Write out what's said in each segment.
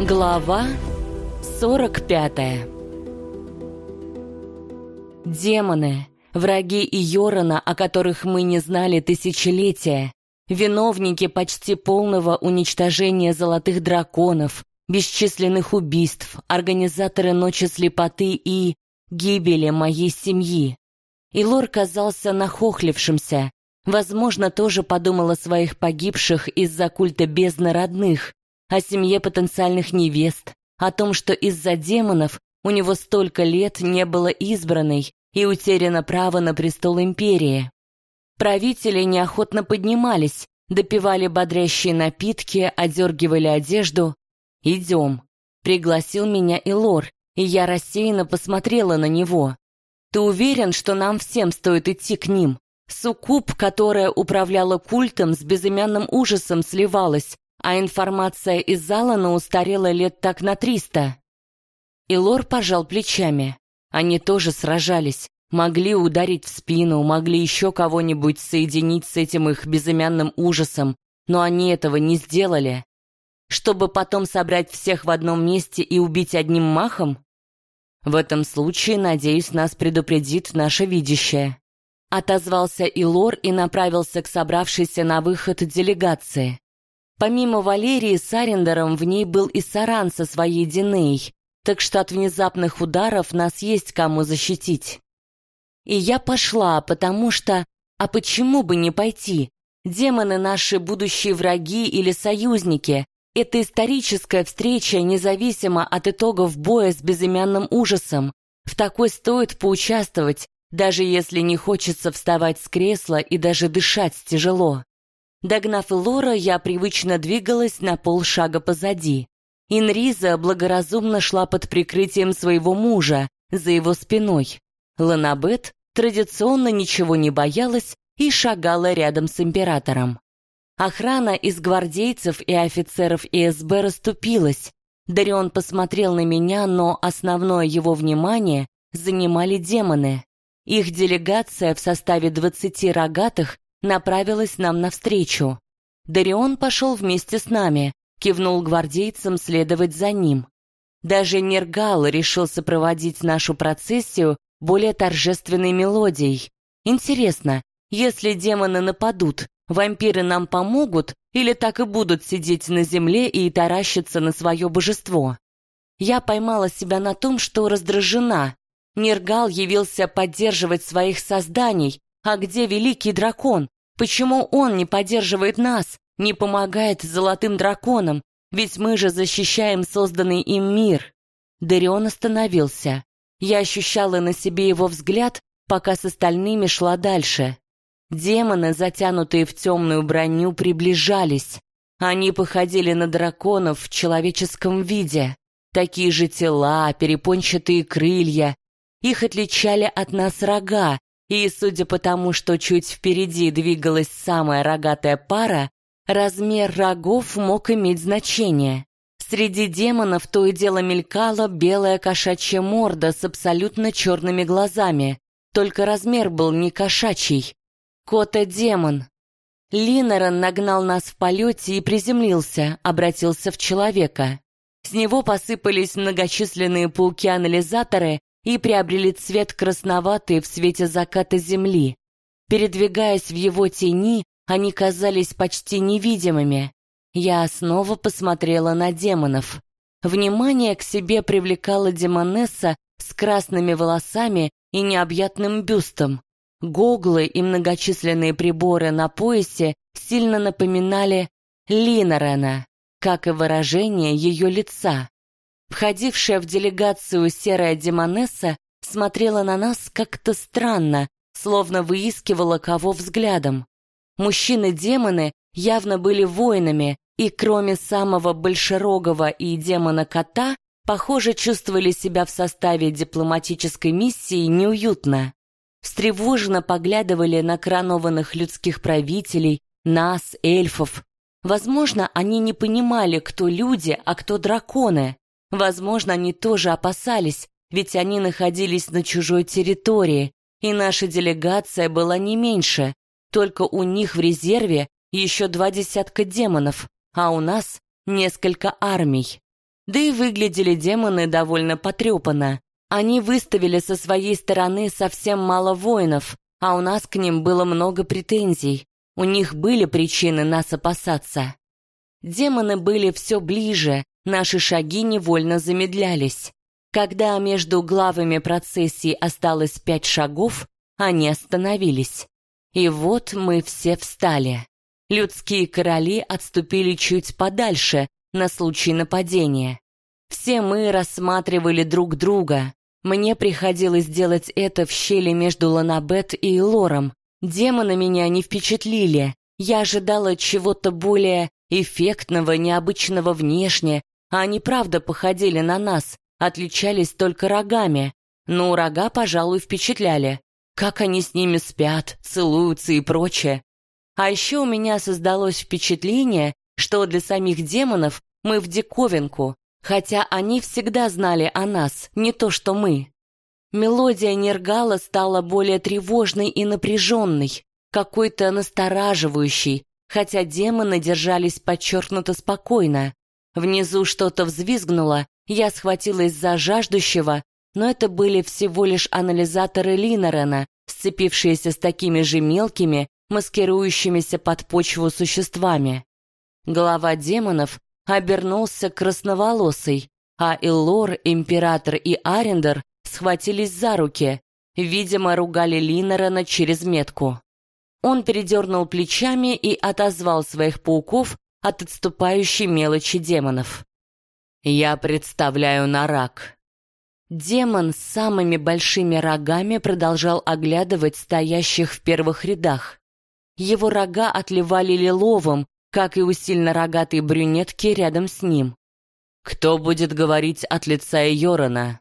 Глава 45 Демоны, враги Иорана, о которых мы не знали тысячелетия, виновники почти полного уничтожения золотых драконов, бесчисленных убийств, организаторы ночи слепоты и гибели моей семьи. Илор казался нахохлившимся, возможно, тоже подумал о своих погибших из-за культа бездны родных, о семье потенциальных невест, о том, что из-за демонов у него столько лет не было избранной и утеряно право на престол империи. Правители неохотно поднимались, допивали бодрящие напитки, одергивали одежду. «Идем», — пригласил меня Илор, и я рассеянно посмотрела на него. «Ты уверен, что нам всем стоит идти к ним?» Суккуб, которая управляла культом, с безымянным ужасом сливалась, а информация из Залана устарела лет так на триста. И Лор пожал плечами. Они тоже сражались, могли ударить в спину, могли еще кого-нибудь соединить с этим их безымянным ужасом, но они этого не сделали. Чтобы потом собрать всех в одном месте и убить одним махом? В этом случае, надеюсь, нас предупредит наше видящее. Отозвался Илор и направился к собравшейся на выход делегации. Помимо Валерии с Арендером в ней был и Саран со своей Диней, так что от внезапных ударов нас есть кому защитить. И я пошла, потому что... А почему бы не пойти? Демоны наши будущие враги или союзники. Это историческая встреча, независимо от итогов боя с безымянным ужасом. В такой стоит поучаствовать, даже если не хочется вставать с кресла и даже дышать тяжело. Догнав Лора, я привычно двигалась на полшага позади. Инриза благоразумно шла под прикрытием своего мужа, за его спиной. Ланабет традиционно ничего не боялась и шагала рядом с императором. Охрана из гвардейцев и офицеров ИСБ расступилась. Дарион посмотрел на меня, но основное его внимание занимали демоны. Их делегация в составе двадцати рогатых направилась нам навстречу. Дарион пошел вместе с нами, кивнул гвардейцам следовать за ним. Даже Нергал решил сопроводить нашу процессию более торжественной мелодией. Интересно, если демоны нападут, вампиры нам помогут или так и будут сидеть на земле и таращиться на свое божество? Я поймала себя на том, что раздражена. Нергал явился поддерживать своих созданий, а где великий дракон? Почему он не поддерживает нас, не помогает золотым драконам? Ведь мы же защищаем созданный им мир. Дарион остановился. Я ощущала на себе его взгляд, пока с остальными шла дальше. Демоны, затянутые в темную броню, приближались. Они походили на драконов в человеческом виде. Такие же тела, перепончатые крылья. Их отличали от нас рога, и, судя по тому, что чуть впереди двигалась самая рогатая пара, размер рогов мог иметь значение. Среди демонов то и дело мелькала белая кошачья морда с абсолютно черными глазами, только размер был не кошачий. Кота-демон. Линорен нагнал нас в полете и приземлился, обратился в человека. С него посыпались многочисленные пауки-анализаторы, и приобрели цвет красноватый в свете заката земли. Передвигаясь в его тени, они казались почти невидимыми. Я снова посмотрела на демонов. Внимание к себе привлекала демонесса с красными волосами и необъятным бюстом. Гоглы и многочисленные приборы на поясе сильно напоминали Линорена, как и выражение ее лица. Входившая в делегацию серая демонесса смотрела на нас как-то странно, словно выискивала кого взглядом. Мужчины-демоны явно были воинами, и кроме самого большерогого и демона-кота, похоже, чувствовали себя в составе дипломатической миссии неуютно. Встревоженно поглядывали на коронованных людских правителей, нас, эльфов. Возможно, они не понимали, кто люди, а кто драконы. Возможно, они тоже опасались, ведь они находились на чужой территории, и наша делегация была не меньше, только у них в резерве еще два десятка демонов, а у нас несколько армий. Да и выглядели демоны довольно потрепанно. Они выставили со своей стороны совсем мало воинов, а у нас к ним было много претензий. У них были причины нас опасаться. Демоны были все ближе, наши шаги невольно замедлялись. Когда между главами процессии осталось пять шагов, они остановились. И вот мы все встали. Людские короли отступили чуть подальше на случай нападения. Все мы рассматривали друг друга. Мне приходилось делать это в щели между Ланабет и Лором. Демоны меня не впечатлили. Я ожидала чего-то более эффектного, необычного внешне, а они правда походили на нас, отличались только рогами. Но рога, пожалуй, впечатляли. Как они с ними спят, целуются и прочее. А еще у меня создалось впечатление, что для самих демонов мы в диковинку, хотя они всегда знали о нас, не то что мы. Мелодия Нергала стала более тревожной и напряженной, какой-то настораживающей, хотя демоны держались подчеркнуто спокойно. Внизу что-то взвизгнуло, я схватилась за жаждущего, но это были всего лишь анализаторы Линорена, сцепившиеся с такими же мелкими, маскирующимися под почву существами. Глава демонов обернулся красноволосый, а Илор, Император и Арендер схватились за руки, видимо, ругали Линорена через метку. Он передернул плечами и отозвал своих пауков от отступающей мелочи демонов. «Я представляю Нарак». Демон с самыми большими рогами продолжал оглядывать стоящих в первых рядах. Его рога отливали лиловым, как и у сильно рогатой брюнетки рядом с ним. «Кто будет говорить от лица Йорона?»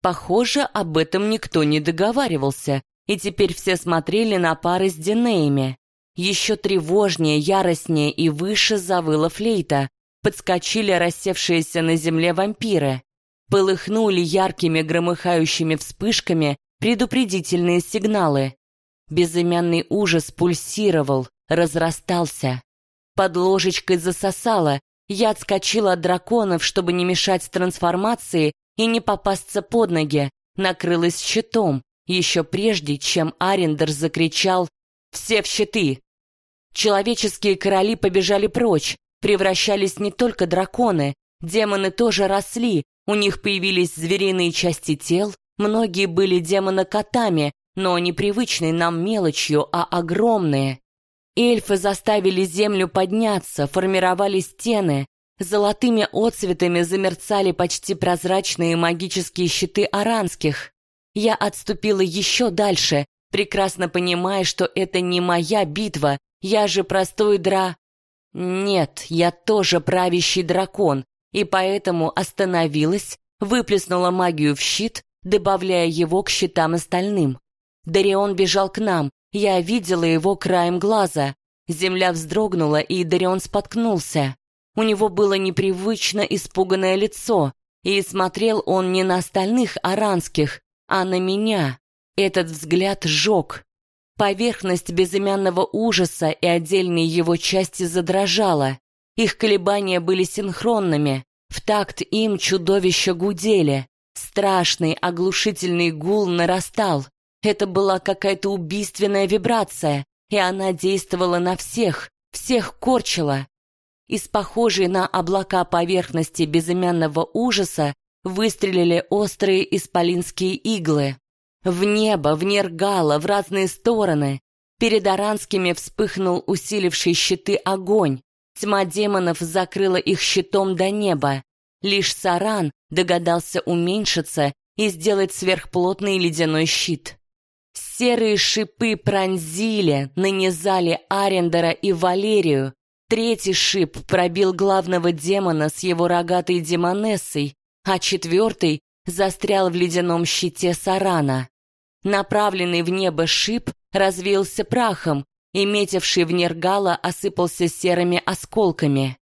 Похоже, об этом никто не договаривался, и теперь все смотрели на пары с Динеями. Еще тревожнее, яростнее и выше завыла флейта. Подскочили рассевшиеся на земле вампиры. Полыхнули яркими громыхающими вспышками предупредительные сигналы. Безымянный ужас пульсировал, разрастался. Под ложечкой засосало, я отскочила от драконов, чтобы не мешать трансформации и не попасться под ноги, накрылась щитом, еще прежде, чем Арендер закричал «Все в щиты!». Человеческие короли побежали прочь, превращались не только драконы, демоны тоже росли, у них появились звериные части тел, многие были демона-котами, но не привычной нам мелочью, а огромные. Эльфы заставили землю подняться, формировали стены, золотыми отцветами замерцали почти прозрачные магические щиты аранских. Я отступила еще дальше, прекрасно понимая, что это не моя битва, я же простой дра... Нет, я тоже правящий дракон, и поэтому остановилась, выплеснула магию в щит, добавляя его к щитам остальным. Дарион бежал к нам, я видела его краем глаза. Земля вздрогнула, и Дарион споткнулся. У него было непривычно испуганное лицо, и смотрел он не на остальных аранских, а на меня. Этот взгляд сжег. Поверхность безымянного ужаса и отдельные его части задрожала. Их колебания были синхронными. В такт им чудовища гудели. Страшный оглушительный гул нарастал. Это была какая-то убийственная вибрация, и она действовала на всех, всех корчила. Из похожей на облака поверхности безымянного ужаса выстрелили острые исполинские иглы. В небо, в нергало, в разные стороны. Перед Аранскими вспыхнул усиливший щиты огонь. Тьма демонов закрыла их щитом до неба. Лишь Саран догадался уменьшиться и сделать сверхплотный ледяной щит. Серые шипы пронзили, нанизали Арендера и Валерию. Третий шип пробил главного демона с его рогатой демонессой, а четвертый застрял в ледяном щите Сарана. Направленный в небо шип развеялся прахом, и метивший в Нергала осыпался серыми осколками.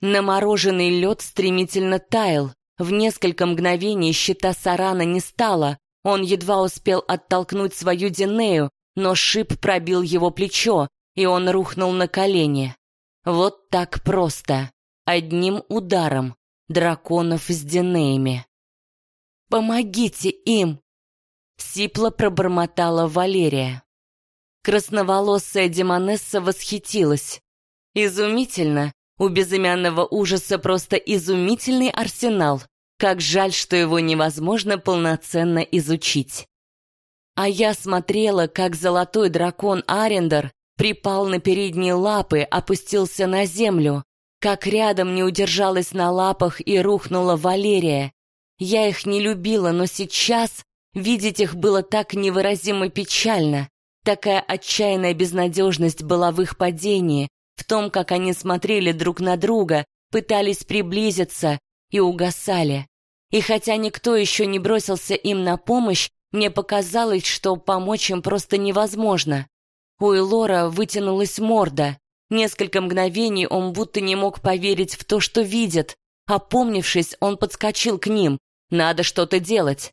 Намороженный лед стремительно таял. В несколько мгновений щита Сарана не стало, он едва успел оттолкнуть свою Динею, но шип пробил его плечо, и он рухнул на колени. Вот так просто, одним ударом. драконов с Динеями. «Помогите им!» Сипло пробормотала Валерия. Красноволосая демонесса восхитилась. Изумительно. У безымянного ужаса просто изумительный арсенал. Как жаль, что его невозможно полноценно изучить. А я смотрела, как золотой дракон Арендер припал на передние лапы, опустился на землю, как рядом не удержалась на лапах и рухнула Валерия. Я их не любила, но сейчас видеть их было так невыразимо печально. Такая отчаянная безнадежность была в их падении, в том, как они смотрели друг на друга, пытались приблизиться и угасали. И хотя никто еще не бросился им на помощь, мне показалось, что помочь им просто невозможно. У Элора вытянулась морда. Несколько мгновений он будто не мог поверить в то, что видит. Опомнившись, он подскочил к ним. «Надо что-то делать!»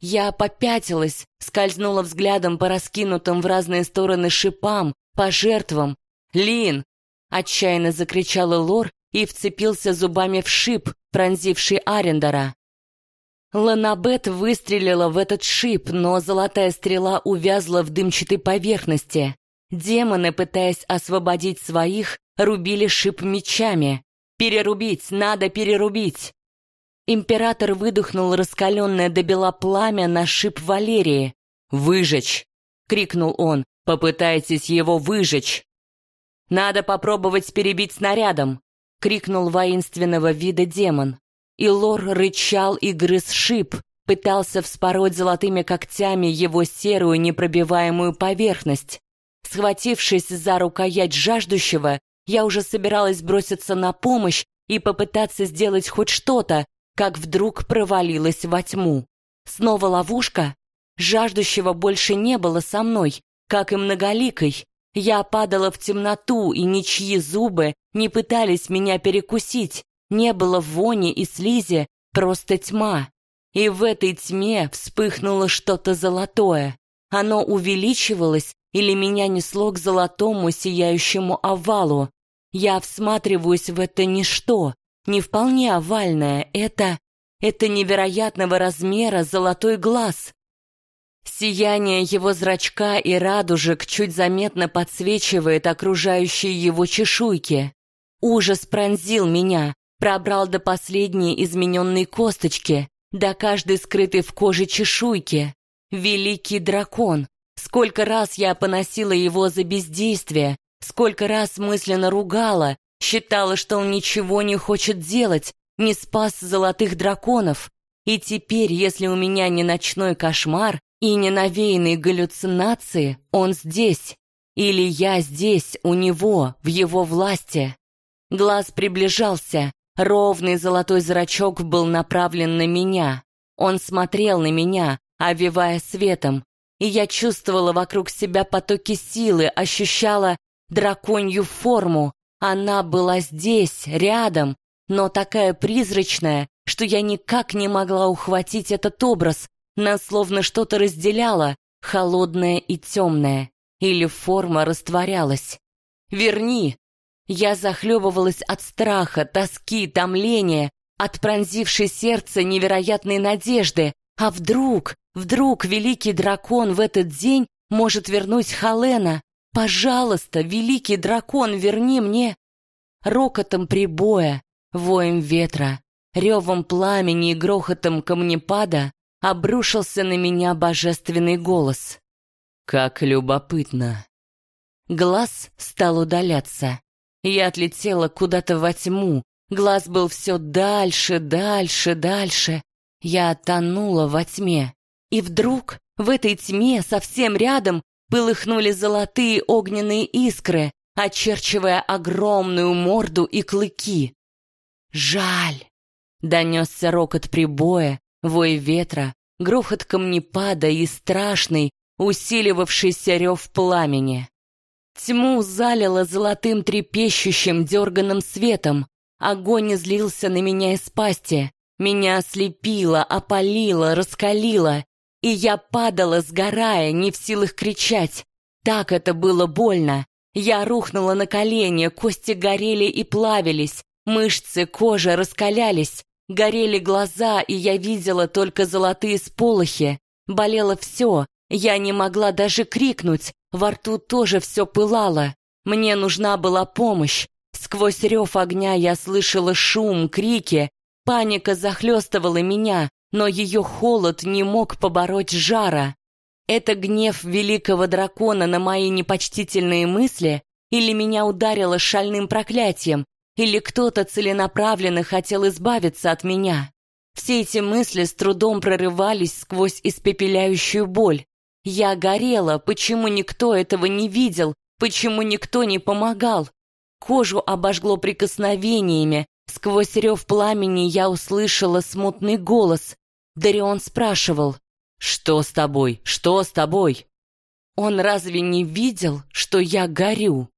Я попятилась, скользнула взглядом по раскинутым в разные стороны шипам, по жертвам. «Лин!» — отчаянно закричал Лор и вцепился зубами в шип, пронзивший Арендера. Ланабет выстрелила в этот шип, но золотая стрела увязла в дымчатой поверхности. Демоны, пытаясь освободить своих, рубили шип мечами. «Перерубить! Надо перерубить!» Император выдохнул раскаленное до бела пламя на шип Валерии. «Выжечь!» — крикнул он. «Попытайтесь его выжечь!» «Надо попробовать перебить снарядом!» — крикнул воинственного вида демон и Лор рычал и грыз шип, пытался вспороть золотыми когтями его серую непробиваемую поверхность. Схватившись за рукоять жаждущего, я уже собиралась броситься на помощь и попытаться сделать хоть что-то, как вдруг провалилась во тьму. Снова ловушка? Жаждущего больше не было со мной, как и многоликой. Я падала в темноту, и ничьи зубы не пытались меня перекусить. Не было вони и слизи, просто тьма. И в этой тьме вспыхнуло что-то золотое. Оно увеличивалось или меня несло к золотому сияющему овалу. Я всматриваюсь в это ничто, не вполне овальное, это... это невероятного размера золотой глаз. Сияние его зрачка и радужек чуть заметно подсвечивает окружающие его чешуйки. Ужас пронзил меня, Пробрал до последней измененной косточки, до каждой скрытой в коже чешуйки. Великий дракон. Сколько раз я поносила его за бездействие, сколько раз мысленно ругала, считала, что он ничего не хочет делать, не спас золотых драконов. И теперь, если у меня не ночной кошмар и не навеянные галлюцинации, он здесь. Или я здесь, у него, в его власти. Глаз приближался, Ровный золотой зрачок был направлен на меня. Он смотрел на меня, овивая светом, и я чувствовала вокруг себя потоки силы, ощущала драконью форму. Она была здесь, рядом, но такая призрачная, что я никак не могла ухватить этот образ. Нас словно что-то разделяло, холодное и темное, или форма растворялась. «Верни!» Я захлебывалась от страха, тоски, томления, от пронзившей сердце невероятной надежды. А вдруг, вдруг великий дракон в этот день может вернуть Халена? Пожалуйста, великий дракон, верни мне! Рокотом прибоя, воем ветра, ревом пламени и грохотом камнепада обрушился на меня божественный голос. Как любопытно. Глаз стал удаляться. Я отлетела куда-то во тьму. Глаз был все дальше, дальше, дальше. Я тонула во тьме. И вдруг в этой тьме совсем рядом полыхнули золотые огненные искры, очерчивая огромную морду и клыки. «Жаль!» — донесся рокот прибоя, вой ветра, грохот камнепада и страшный, усиливавшийся рев пламени. Тьму залило золотым трепещущим дерганым светом. Огонь излился на меня из пасти. Меня ослепило, опалило, раскалило. И я падала, сгорая, не в силах кричать. Так это было больно. Я рухнула на колени, кости горели и плавились. Мышцы, кожа раскалялись, горели глаза, и я видела только золотые сполохи. Болело все, я не могла даже крикнуть, во рту тоже все пылало. Мне нужна была помощь. Сквозь рев огня я слышала шум, крики. Паника захлестывала меня, но ее холод не мог побороть жара. Это гнев великого дракона на мои непочтительные мысли или меня ударило шальным проклятием, или кто-то целенаправленно хотел избавиться от меня. Все эти мысли с трудом прорывались сквозь испепеляющую боль. Я горела, почему никто этого не видел, почему никто не помогал. Кожу обожгло прикосновениями, сквозь рев пламени я услышала смутный голос. Дарион спрашивал, «Что с тобой? Что с тобой?» Он разве не видел, что я горю?